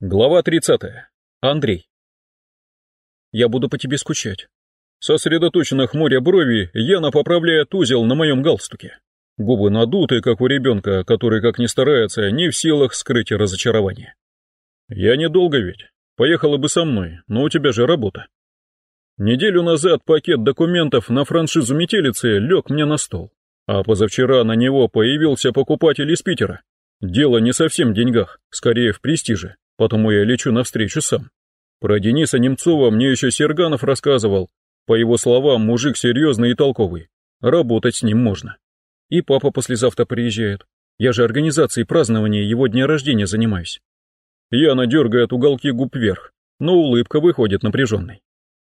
Глава 30. Андрей. Я буду по тебе скучать. Сосредоточенно хмуря брови, Яна поправляет узел на моем галстуке. Губы надуты, как у ребенка, который, как ни старается, не в силах скрыть разочарование. Я недолго ведь. Поехала бы со мной, но у тебя же работа. Неделю назад пакет документов на франшизу метелицы лег мне на стол, а позавчера на него появился покупатель из Питера. Дело не совсем в деньгах, скорее в престиже потому я лечу навстречу сам. Про Дениса Немцова мне еще Серганов рассказывал. По его словам, мужик серьезный и толковый. Работать с ним можно. И папа послезавтра приезжает. Я же организацией празднования его дня рождения занимаюсь. Яна дергает уголки губ вверх, но улыбка выходит напряженной.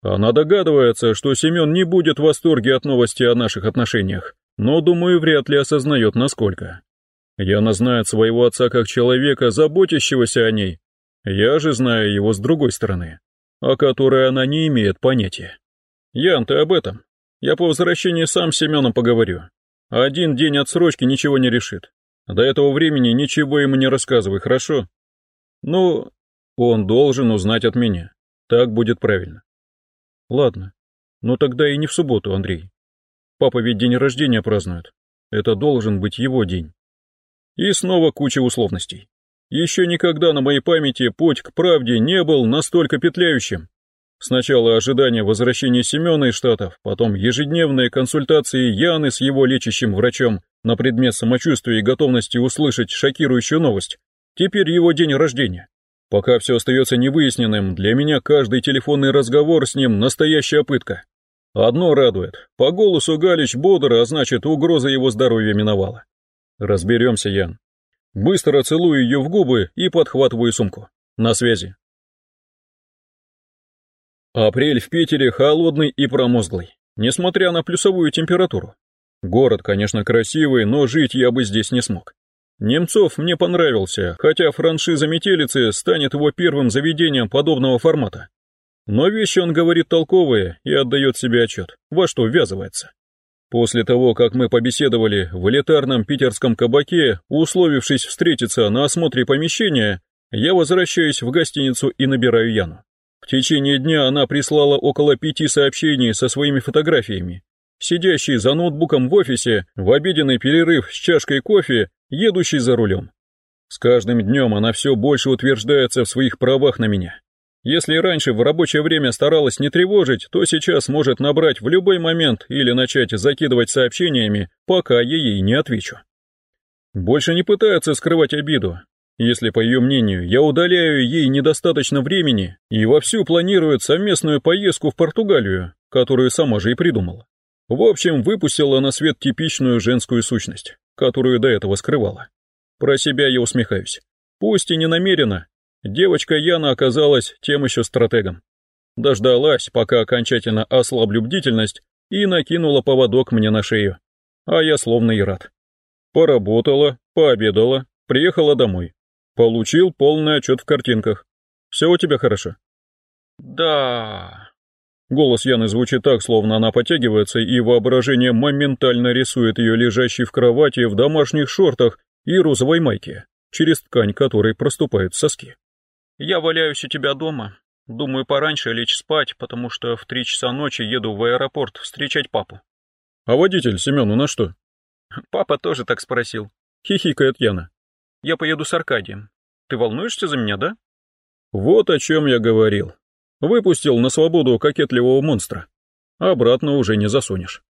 Она догадывается, что Семен не будет в восторге от новости о наших отношениях, но, думаю, вряд ли осознает, насколько. Яна знает своего отца как человека, заботящегося о ней, я же знаю его с другой стороны, о которой она не имеет понятия. Ян, ты об этом. Я по возвращении сам с Семеном поговорю. Один день отсрочки ничего не решит. До этого времени ничего ему не рассказывай, хорошо? Ну, он должен узнать от меня. Так будет правильно. Ладно. Но тогда и не в субботу, Андрей. Папа ведь день рождения празднует. Это должен быть его день. И снова куча условностей. Еще никогда на моей памяти путь к правде не был настолько петляющим. Сначала ожидание возвращения Семена из Штатов, потом ежедневные консультации Яны с его лечащим врачом на предмет самочувствия и готовности услышать шокирующую новость. Теперь его день рождения. Пока все остается невыясненным, для меня каждый телефонный разговор с ним – настоящая пытка. Одно радует. По голосу Галич бодр, а значит, угроза его здоровья миновала. Разберемся, Ян. Быстро целую ее в губы и подхватываю сумку. На связи. Апрель в Питере холодный и промозглый, несмотря на плюсовую температуру. Город, конечно, красивый, но жить я бы здесь не смог. Немцов мне понравился, хотя франшиза «Метелицы» станет его первым заведением подобного формата. Но вещи он говорит толковые и отдает себе отчет, во что ввязывается. После того, как мы побеседовали в элитарном питерском кабаке, условившись встретиться на осмотре помещения, я возвращаюсь в гостиницу и набираю Яну. В течение дня она прислала около пяти сообщений со своими фотографиями. Сидящий за ноутбуком в офисе, в обеденный перерыв с чашкой кофе, едущий за рулем. С каждым днем она все больше утверждается в своих правах на меня. Если раньше в рабочее время старалась не тревожить, то сейчас может набрать в любой момент или начать закидывать сообщениями, пока я ей не отвечу. Больше не пытается скрывать обиду. Если, по ее мнению, я удаляю ей недостаточно времени и вовсю планирует совместную поездку в Португалию, которую сама же и придумала. В общем, выпустила на свет типичную женскую сущность, которую до этого скрывала. Про себя я усмехаюсь. Пусть и не намеренно, Девочка Яна оказалась тем еще стратегом. Дождалась, пока окончательно ослаблю бдительность, и накинула поводок мне на шею. А я словно и рад. Поработала, пообедала, приехала домой. Получил полный отчет в картинках. Все у тебя хорошо? Да. Голос Яны звучит так, словно она подтягивается, и воображение моментально рисует ее лежащей в кровати в домашних шортах и розовой майке, через ткань которой проступают соски. Я валяюсь у тебя дома. Думаю, пораньше лечь спать, потому что в три часа ночи еду в аэропорт встречать папу. А водитель, Семен, у нас что? Папа тоже так спросил. Хихикает Яна. Я поеду с Аркадием. Ты волнуешься за меня, да? Вот о чем я говорил. Выпустил на свободу кокетливого монстра. Обратно уже не засунешь.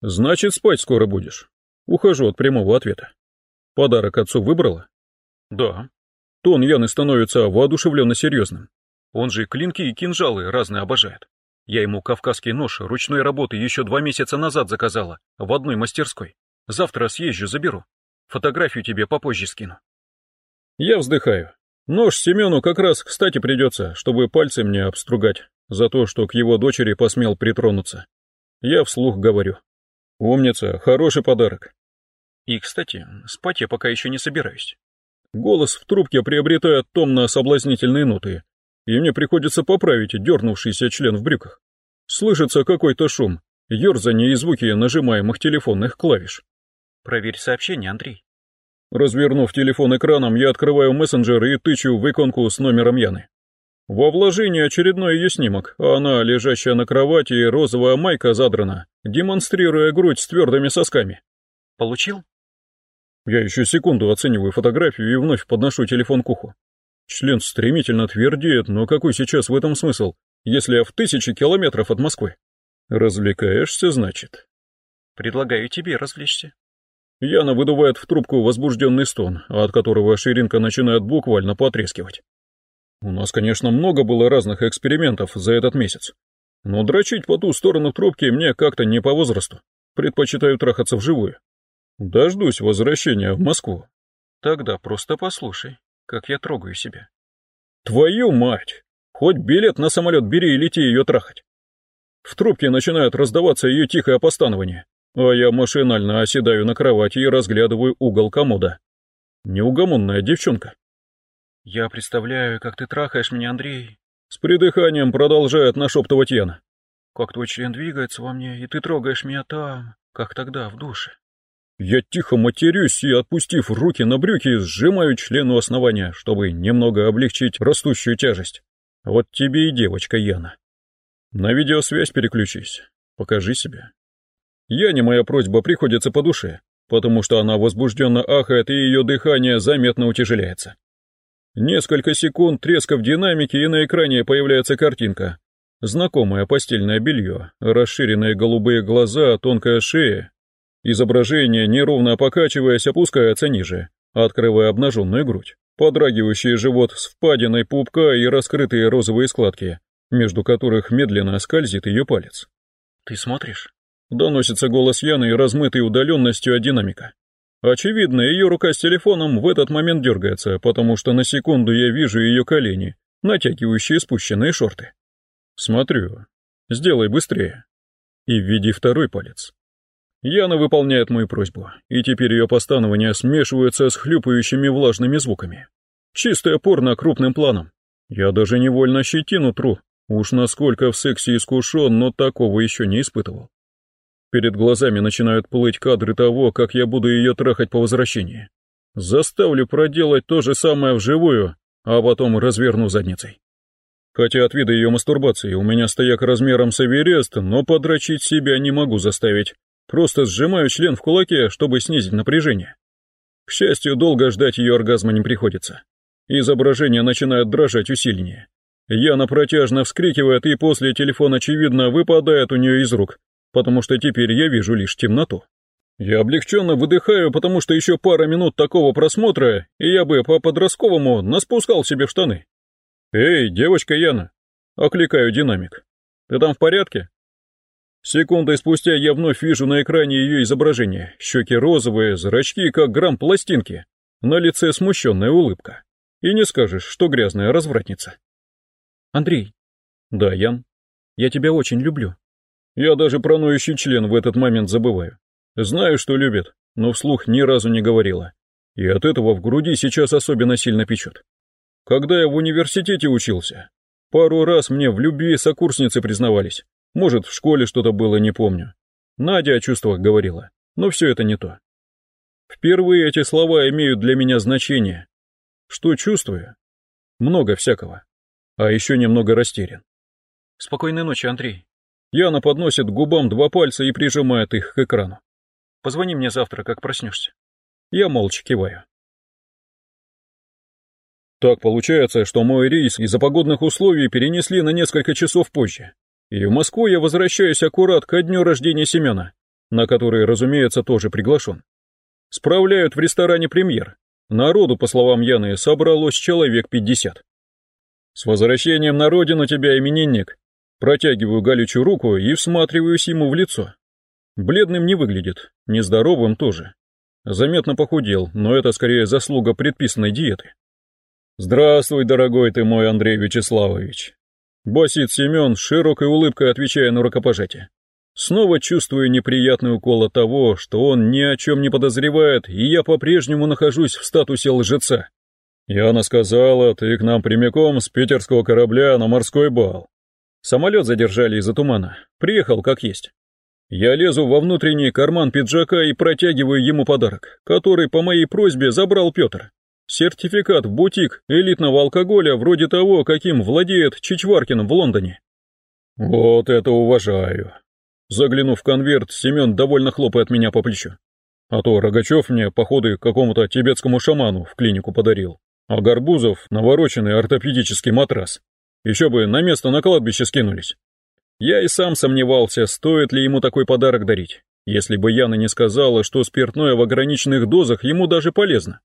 Значит, спать скоро будешь. Ухожу от прямого ответа. Подарок отцу выбрала? Да. Тон Яны становится воодушевленно серьезным. Он же клинки и кинжалы разные обожает. Я ему кавказский нож ручной работы еще два месяца назад заказала, в одной мастерской. Завтра съезжу, заберу. Фотографию тебе попозже скину. Я вздыхаю. Нож Семену как раз кстати придется, чтобы пальцы мне обстругать за то, что к его дочери посмел притронуться. Я вслух говорю. Умница, хороший подарок. И, кстати, спать я пока еще не собираюсь. Голос в трубке приобретает томно-соблазнительные ноты, и мне приходится поправить дернувшийся член в брюках. Слышится какой-то шум, ерзание и звуки нажимаемых телефонных клавиш. «Проверь сообщение, Андрей». Развернув телефон экраном, я открываю мессенджер и тычу в иконку с номером Яны. Во вложении очередной ее снимок, а она, лежащая на кровати, розовая майка задрана, демонстрируя грудь с твердыми сосками. Получил? Я еще секунду оцениваю фотографию и вновь подношу телефон к уху. Член стремительно твердеет, но какой сейчас в этом смысл, если я в тысячи километров от Москвы? Развлекаешься, значит? Предлагаю тебе развлечься. Яна выдувает в трубку возбужденный стон, от которого ширинка начинает буквально потрескивать. У нас, конечно, много было разных экспериментов за этот месяц. Но дрочить по ту сторону трубки мне как-то не по возрасту. Предпочитаю трахаться вживую. Дождусь возвращения в Москву. Тогда просто послушай, как я трогаю себя. Твою мать! Хоть билет на самолет бери и лети ее трахать. В трубке начинает раздаваться ее тихое постанование а я машинально оседаю на кровати и разглядываю угол комода. Неугомонная девчонка. «Я представляю, как ты трахаешь меня, Андрей», — с придыханием продолжает нашептывать Яна. «Как твой член двигается во мне, и ты трогаешь меня там, как тогда, в душе». Я тихо матерюсь и, отпустив руки на брюки, сжимаю член у основания, чтобы немного облегчить растущую тяжесть. Вот тебе и девочка Яна. На видеосвязь переключись. Покажи себя. Яне моя просьба приходится по душе, потому что она возбужденно ахает и ее дыхание заметно утяжеляется. Несколько секунд треска в динамике, и на экране появляется картинка. Знакомое постельное белье, расширенные голубые глаза, тонкая шея. Изображение, неровно покачиваясь, опускается ниже, открывая обнаженную грудь, подрагивающий живот с впадиной пупка и раскрытые розовые складки, между которых медленно скользит ее палец. «Ты смотришь?» Доносится голос Яны, размытый удаленностью от динамика. Очевидно, ее рука с телефоном в этот момент дергается, потому что на секунду я вижу ее колени, натягивающие спущенные шорты. Смотрю. Сделай быстрее. И введи второй палец. Яна выполняет мою просьбу, и теперь ее постановления смешиваются с хлюпающими влажными звуками. Чистое порно крупным планом. Я даже невольно щетину тру. Уж насколько в сексе искушен, но такого еще не испытывал. Перед глазами начинают плыть кадры того, как я буду ее трахать по возвращении. Заставлю проделать то же самое вживую, а потом разверну задницей. Хотя от вида ее мастурбации у меня стояк размером с Эверест, но подрочить себя не могу заставить. Просто сжимаю член в кулаке, чтобы снизить напряжение. К счастью, долго ждать ее оргазма не приходится. Изображение начинает дрожать усиленнее. Яна протяжно вскрикивает, и после телефон, очевидно, выпадает у нее из рук, потому что теперь я вижу лишь темноту. Я облегченно выдыхаю, потому что еще пара минут такого просмотра, и я бы по-подростковому наспускал себе штаны. «Эй, девочка Яна!» — окликаю динамик. «Ты там в порядке?» Секундой спустя я вновь вижу на экране ее изображение. Щеки розовые, зрачки, как грамм пластинки. На лице смущенная улыбка. И не скажешь, что грязная развратница. «Андрей». «Да, Ян». «Я тебя очень люблю». Я даже про ноющий член в этот момент забываю. Знаю, что любит, но вслух ни разу не говорила. И от этого в груди сейчас особенно сильно печет. Когда я в университете учился, пару раз мне в любви сокурсницы признавались. Может, в школе что-то было, не помню. Надя о чувствах говорила, но все это не то. Впервые эти слова имеют для меня значение. Что чувствую? Много всякого. А еще немного растерян. Спокойной ночи, Андрей. Яна подносит к губам два пальца и прижимает их к экрану. Позвони мне завтра, как проснешься. Я молча киваю. Так получается, что мой рейс из-за погодных условий перенесли на несколько часов позже. И в Москву я возвращаюсь аккурат ко дню рождения Семена, на который, разумеется, тоже приглашен. Справляют в ресторане премьер. Народу, по словам Яны, собралось человек пятьдесят. С возвращением на родину тебя, именинник, Протягиваю Галичу руку и всматриваюсь ему в лицо. Бледным не выглядит, нездоровым тоже. Заметно похудел, но это скорее заслуга предписанной диеты. «Здравствуй, дорогой ты мой Андрей Вячеславович!» Басит Семен широкой улыбкой, отвечая на рукопожатие. Снова чувствую неприятный укол от того, что он ни о чем не подозревает, и я по-прежнему нахожусь в статусе лжеца. Яна сказала, ты к нам прямиком с питерского корабля на морской бал. Самолет задержали из-за тумана. Приехал как есть. Я лезу во внутренний карман пиджака и протягиваю ему подарок, который по моей просьбе забрал Петр. Сертификат в бутик элитного алкоголя вроде того, каким владеет Чичваркин в Лондоне. Вот это уважаю. Заглянув в конверт, Семен довольно хлопает меня по плечу. А то Рогачев мне походы какому-то тибетскому шаману в клинику подарил, а Горбузов — навороченный ортопедический матрас. Еще бы на место на кладбище скинулись. Я и сам сомневался, стоит ли ему такой подарок дарить, если бы Яна не сказала, что спиртное в ограниченных дозах ему даже полезно.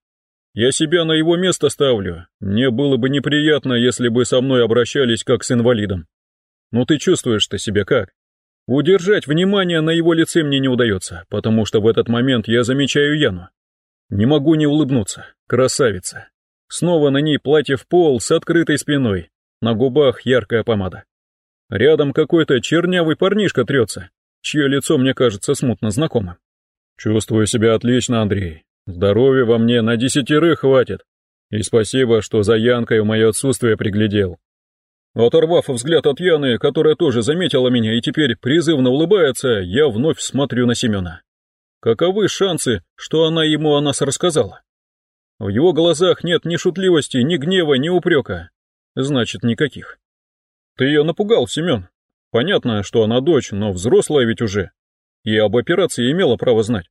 Я себя на его место ставлю, мне было бы неприятно, если бы со мной обращались как с инвалидом. Ну ты чувствуешь-то себя как? Удержать внимание на его лице мне не удается, потому что в этот момент я замечаю Яну. Не могу не улыбнуться, красавица. Снова на ней платье в пол с открытой спиной, на губах яркая помада. Рядом какой-то чернявый парнишка трется, чье лицо мне кажется смутно знакомым. Чувствую себя отлично, Андрей. Здоровья во мне на десятерых хватит. И спасибо, что за Янкой в мое отсутствие приглядел. Оторвав взгляд от Яны, которая тоже заметила меня и теперь призывно улыбается, я вновь смотрю на Семена. Каковы шансы, что она ему о нас рассказала? В его глазах нет ни шутливости, ни гнева, ни упрека. Значит, никаких. Ты ее напугал, Семен. Понятно, что она дочь, но взрослая ведь уже. И об операции имела право знать.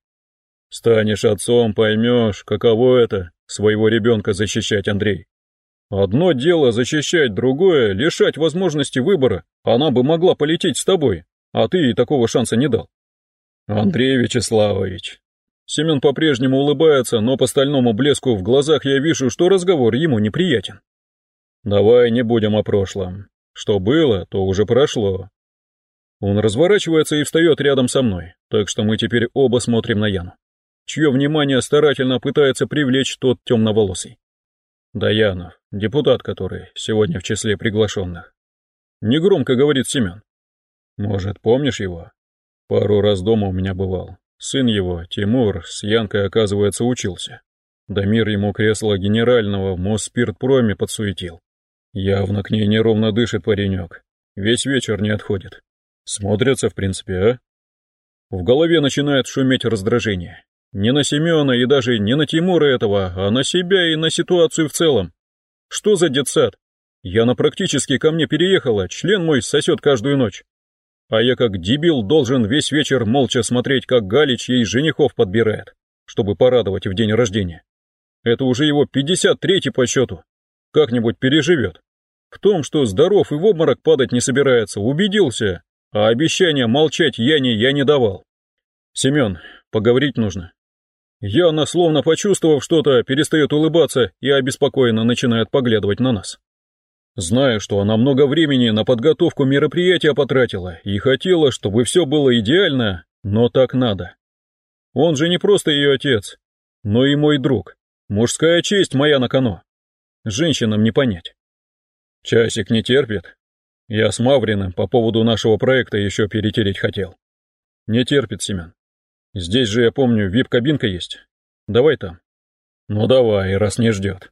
Станешь отцом, поймешь, каково это, своего ребенка защищать, Андрей. Одно дело защищать, другое — лишать возможности выбора. Она бы могла полететь с тобой, а ты ей такого шанса не дал. Андрей Вячеславович. Семен по-прежнему улыбается, но по стальному блеску в глазах я вижу, что разговор ему неприятен. Давай не будем о прошлом. Что было, то уже прошло. Он разворачивается и встает рядом со мной, так что мы теперь оба смотрим на Яну, чье внимание старательно пытается привлечь тот темноволосый. Даянов, депутат который, сегодня в числе приглашенных. Негромко говорит Семен. Может, помнишь его? Пару раз дома у меня бывал. Сын его, Тимур, с Янкой, оказывается, учился. Дамир ему кресло генерального в Мосспиртпроме подсуетил. Явно к ней неровно дышит паренек. Весь вечер не отходит. Смотрятся, в принципе, а? В голове начинает шуметь раздражение. Не на Семена и даже не на Тимура этого, а на себя и на ситуацию в целом. Что за детсад? Яна практически ко мне переехала, член мой сосет каждую ночь. А я как дебил должен весь вечер молча смотреть, как Галич ей женихов подбирает, чтобы порадовать в день рождения. Это уже его 53-й по счету как-нибудь переживет. В том, что здоров и в обморок падать не собирается, убедился, а обещания молчать Яне я не давал. Семен, поговорить нужно. Яна, словно почувствовав что-то, перестает улыбаться и обеспокоенно начинает поглядывать на нас. Знаю, что она много времени на подготовку мероприятия потратила и хотела, чтобы все было идеально, но так надо. Он же не просто ее отец, но и мой друг. Мужская честь моя на кону. Женщинам не понять. Часик не терпит. Я с Мавриным по поводу нашего проекта еще перетереть хотел. Не терпит, Семен. Здесь же, я помню, вип-кабинка есть. Давай там. Ну давай, раз не ждет.